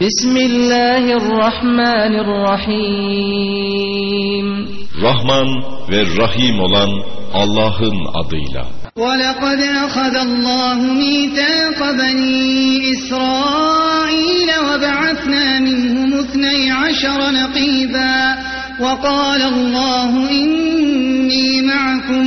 Bismillahirrahmanirrahim. Rahman ve Rahim olan Allah'ın adıyla. وَلَقَدْ أَخَذَ اللّٰهُ مِيثَاقَ بَنِي إِسْرَائِيلَ وَبَعَثْنَا مِنْهُمُ اثْنَيْ عَشَرَ نَقِيبًا وَقَالَ اللّٰهُ إِنِّي مَعَكُمْ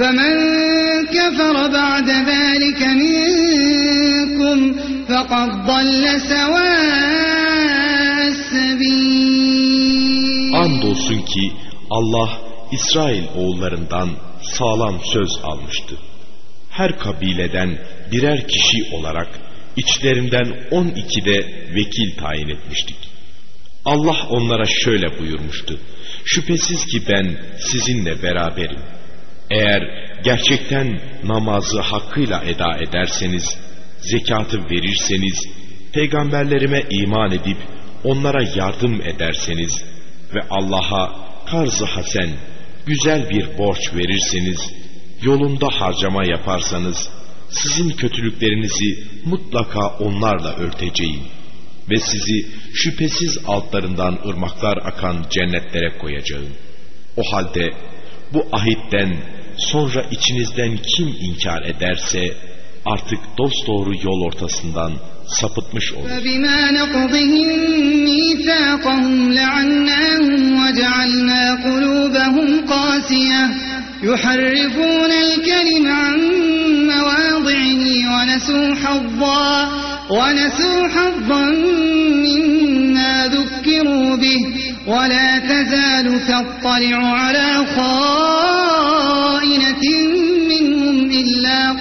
فمن كفر بعد ذلك منكم فقد ضل سواء السبيل Andolsun ki Allah İsrail oğullarından sağlam söz almıştı. Her kabileden birer kişi olarak içlerinden on ikide vekil tayin etmiştik. Allah onlara şöyle buyurmuştu. Şüphesiz ki ben sizinle beraberim. Eğer gerçekten namazı hakkıyla eda ederseniz, zekatı verirseniz, peygamberlerime iman edip onlara yardım ederseniz ve Allah'a karz-ı hasen, güzel bir borç verirseniz, yolunda harcama yaparsanız, sizin kötülüklerinizi mutlaka onlarla örteceğim ve sizi şüphesiz altlarından ırmaklar akan cennetlere koyacağım. O halde bu ahitten sonra içinizden kim inkar ederse artık dosdoğru yol ortasından sapıtmış olur. فبما نقضهم ميثاقهم لعناهم وجعلنا قلوبهم قاسية يحرفون الكلم عن مواضعه ونسوا حظا ونسوا حظا مما ذكروا به ولا تزال تطلع على خائنة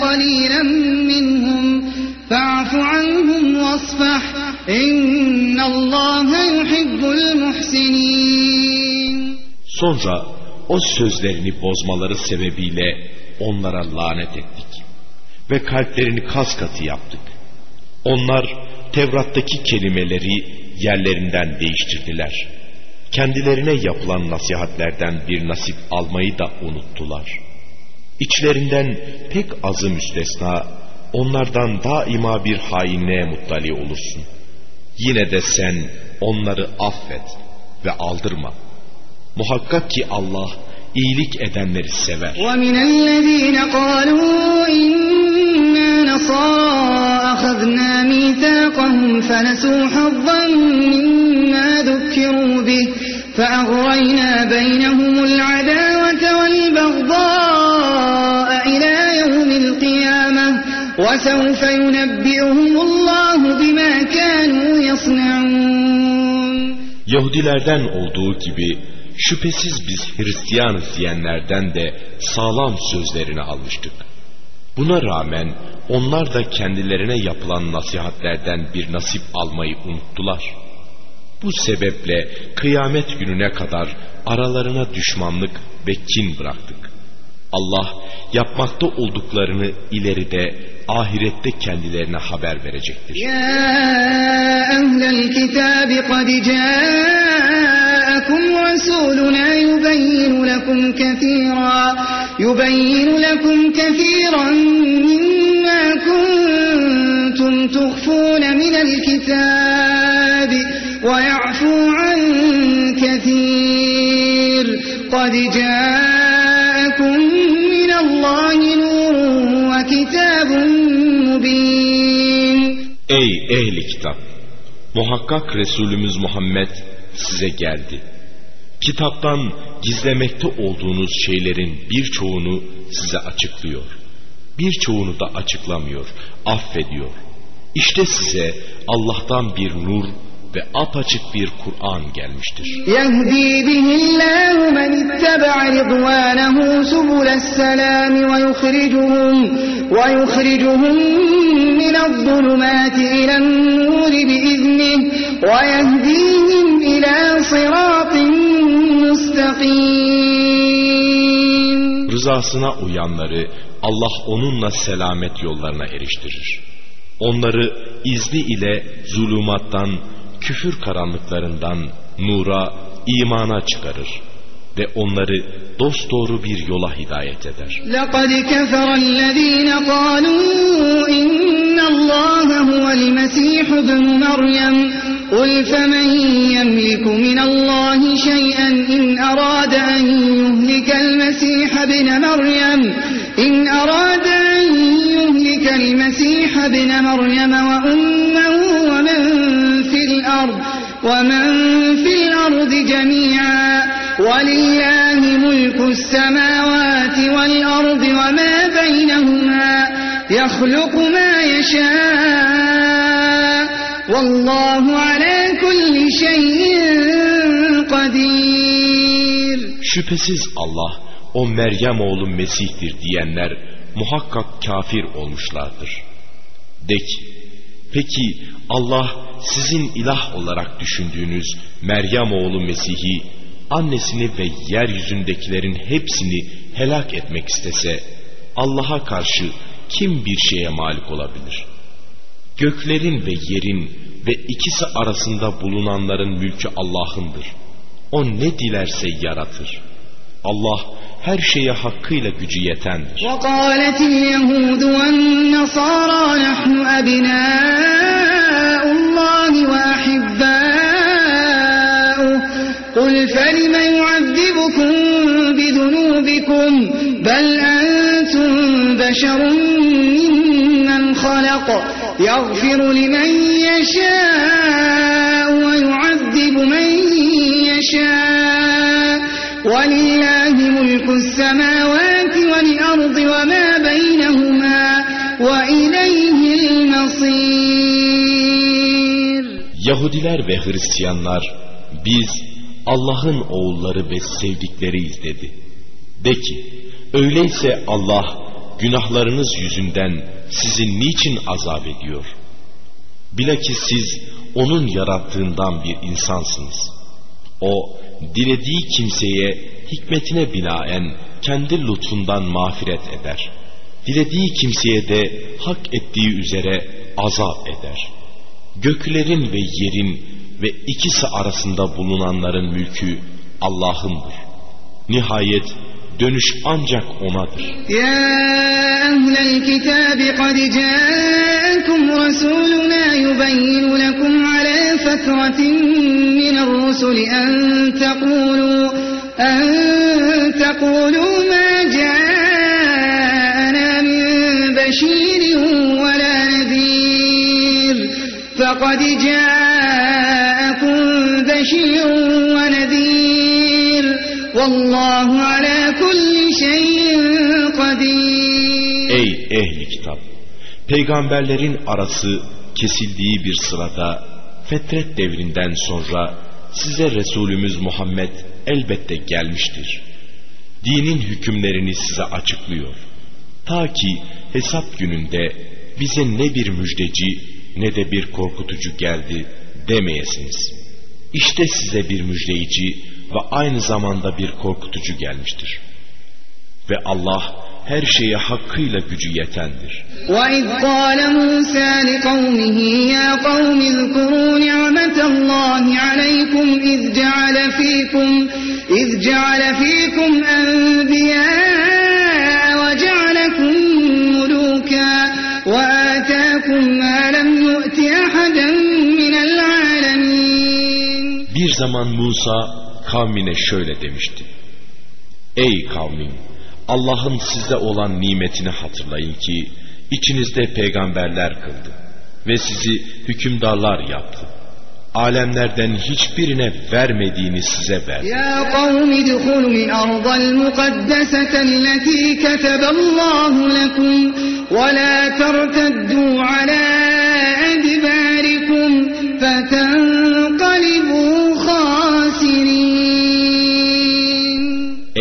قليلا منهم فاعف عنهم واصفح إن الله يحب المحسنين Sonra o sözlerini bozmaları sebebiyle onlara lanet ettik. Ve kalplerini kas katı yaptık. Onlar Tevrat'taki kelimeleri yerlerinden değiştirdiler. Kendilerine yapılan nasihatlerden bir nasip almayı da unuttular. İçlerinden pek azı müstesna onlardan daima bir hainliğe muttali olursun. Yine de sen onları affet ve aldırma. Muhakkak ki Allah iyilik edenleri sever. ومن الذين قالوا إنا نصارى أخذنا ميثاقهم فنسوا حظا مما ذكروا به فأغرينا بينهم العداوة وسوف ينبئهم الله بما كانوا يصنعون Yahudilerden olduğu gibi şüphesiz biz Hristiyanız diyenlerden de sağlam sözlerini almıştık. Buna rağmen onlar da kendilerine yapılan nasihatlerden bir nasip almayı unuttular. Bu sebeple kıyamet gününe kadar aralarına düşmanlık ve kin bıraktık. Allah yapmakta olduklarını ileride ahirette kendilerine haber verecektir. Ya ehlel kitabı kad ca'akum rasuluna yubeyyinu lekum kethira yubeyyinu lekum kethiran mimma kuntum tuhfuna minel kitabı ve ya'fu an kethir kad ca'akum minallahu ehli kitap, muhakkak Resulümüz Muhammed size geldi. Kitaptan gizlemekte olduğunuz şeylerin birçoğunu size açıklıyor. Birçoğunu da açıklamıyor, affediyor. İşte size Allah'tan bir nur ve apaçık bir Kur'an gelmiştir. Yehdi bihillahu men ittaba ridvanehu subules ve yukhricuhum ve yukhricuhum minez zulumati ilen ويهديهم إلى صراط مستقيم Rızasına uyanları Allah onunla selamet yollarına eriştirir. Onları izni ile zulümattan, küfür karanlıklarından nura, imana çıkarır Ve onları dosdoğru bir yola hidayet eder. لقد كفر الذين قالوا إن الله هو المسيح ابن مريم قل فمن يملك من الله شيئا إن أراد أن يهلك المسيح ابن مريم إن أراد أن يهلك المسيح ابن مريم وأمه ومن في الأرض ومن في الأرض جميعا ولله ملك السماوات والأرض وما بينهما يخلق ما يشاء والله على كل شيء قدير Şüphesiz Allah o Meryem oğlu Mesih'tir diyenler muhakkak kafir olmuşlardır. De ki, peki Allah sizin ilah olarak düşündüğünüz Meryem oğlu Mesih'i, annesini ve yeryüzündekilerin hepsini helak etmek istese, Allah'a karşı kim bir şeye malik olabilir? Göklerin ve yerin ve ikisi arasında bulunanların mülkü Allah'ındır. O ne dilerse yaratır. Allah her şeye hakkıyla gücü yetendir. وقالت اليهود والنصارى نحن أبناء الله وأحباؤه قل فلم يعذبكم بذنوبكم بل أنتم بشر ممن خلق يغفر لمن يشاء ويعذب من يشاء ولله ملك السماوات والأرض وما بينهما وإليه المصير Yahudiler ve Hristiyanlar biz Allah'ın oğulları ve sevdikleriyiz dedi. De ki öyleyse Allah günahlarınız yüzünden sizi niçin azap ediyor? Bilakis siz onun yarattığından bir insansınız. O dilediği kimseye hikmetine binaen kendi lütfundan mağfiret eder. Dilediği kimseye de hak ettiği üzere azap eder. Göklerin ve yerin ve ikisi arasında bulunanların mülkü Allah'ındır. Nihayet dönüş ancak O'nadır. Ya ehlel kitabı kad câekum Resuluna yubayyinu lekum alâ fetratin minel rusuli en tekulû en tekulû ma câena min beşirin ve la nedir. Fakat câekum بشير ونذير والله على كل شيء قدير Ey ehli kitap! Peygamberlerin arası kesildiği bir sırada fetret devrinden sonra size Resulümüz Muhammed elbette gelmiştir. Dinin hükümlerini size açıklıyor. Ta ki hesap gününde bize ne bir müjdeci ne de bir korkutucu geldi demeyesiniz. İşte size bir müjdeleyici ve aynı zamanda bir korkutucu gelmiştir. Ve Allah her şeye hakkıyla gücü yetendir. وإذ قال موسى لقومه يا قوم اذكروا نعمة الله عليكم إذ جعل فيكم إذ جعل فيكم أنبياء zaman Musa kavmine şöyle demişti. Ey kavmim Allah'ın size olan nimetini hatırlayın ki içinizde peygamberler kıldı ve sizi hükümdarlar yaptı. Alemlerden hiçbirine vermediğini size verdi. Ya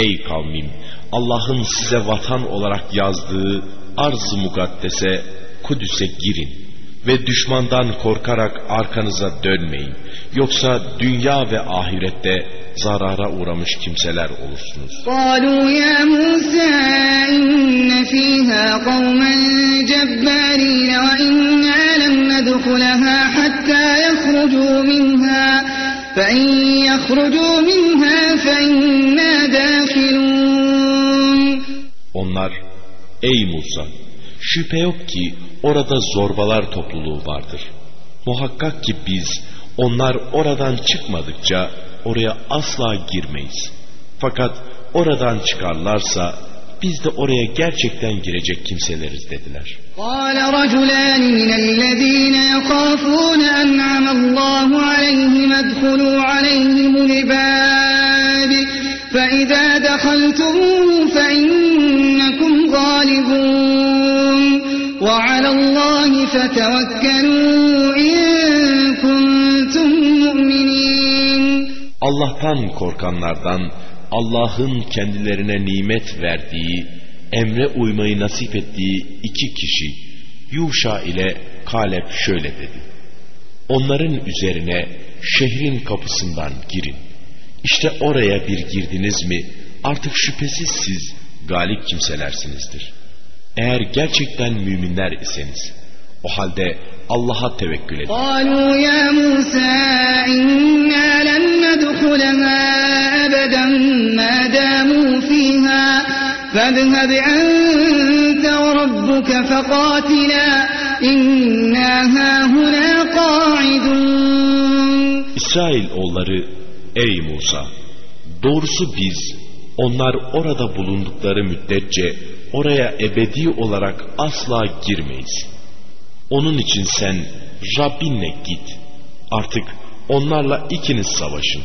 Ey kavmim! Allah'ın size vatan olarak yazdığı arz-ı mukaddese Kudüs'e girin. ve düşmandan korkarak arkanıza dönmeyin. Yoksa dünya ve ahirette zarara uğramış kimseler olursunuz. قالوا يا موسى إن فيها قوما جبارين وإنا لم ندخلها حتى يخرجوا منها فإن يخرجوا منها فإنا ey Musa, şüphe yok ki orada zorbalar topluluğu vardır. Muhakkak ki biz onlar oradan çıkmadıkça oraya asla girmeyiz. Fakat oradan çıkarlarsa biz de oraya gerçekten girecek kimseleriz dediler. قال رجلان من الذين يخافون أنعم الله عليهم ادخلوا عليهم الباب فإذا دخلتموه فإنكم غالبون وعلى الله فتوكلوا إن كنتم مؤمنين Allah'tan korkanlardan Allah'ın kendilerine nimet verdiği, emre uymayı nasip ettiği iki kişi Yuşa ile Kalep şöyle dedi. Onların üzerine şehrin kapısından girin. İşte oraya bir girdiniz mi artık şüphesiz siz galip kimselersinizdir. Eğer gerçekten müminler iseniz o halde Allah'a tevekkül edin. قالوا يا موسى إنا لن ندخلها أبدا ما داموا فيها فاذهب أنت وربك فقاتلا إنا هاهنا قاعدون İsrail oğulları ey Musa doğrusu biz onlar orada bulundukları müddetçe oraya ebedi olarak asla girmeyiz. Onun için sen Rabbinle git. Artık onlarla ikiniz savaşın.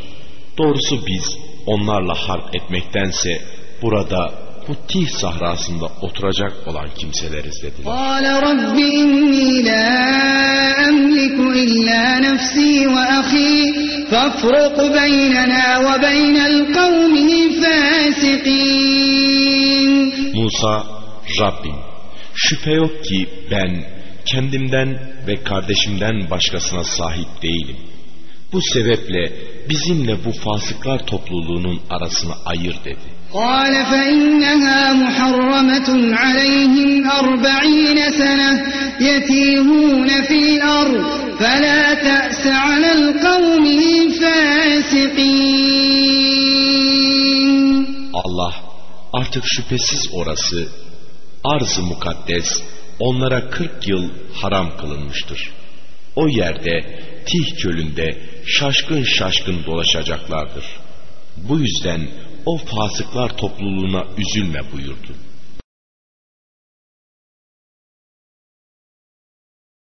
Doğrusu biz onlarla harp etmektense burada bu Tih sahrasında oturacak olan kimseleriz dediler. قال رب إني لا أملك إلا نفسي وأخي فافرق بيننا وبين القوم الفاسقين Musa, Rabbim, şüphe yok ki ben kendimden ve kardeşimden başkasına sahip değilim. Bu sebeple bizimle bu fasıklar topluluğunun arasını ayır dedi. قال فإنها محرمة عليهم أربعين سنة يتيهون في الأرض فلا تأس على القوم الفاسقين Allah artık şüphesiz orası arz-ı mukaddes onlara 40 yıl haram kılınmıştır. O yerde Tih çölünde şaşkın şaşkın dolaşacaklardır. Bu yüzden o fasıklar topluluğuna üzülme buyurdu.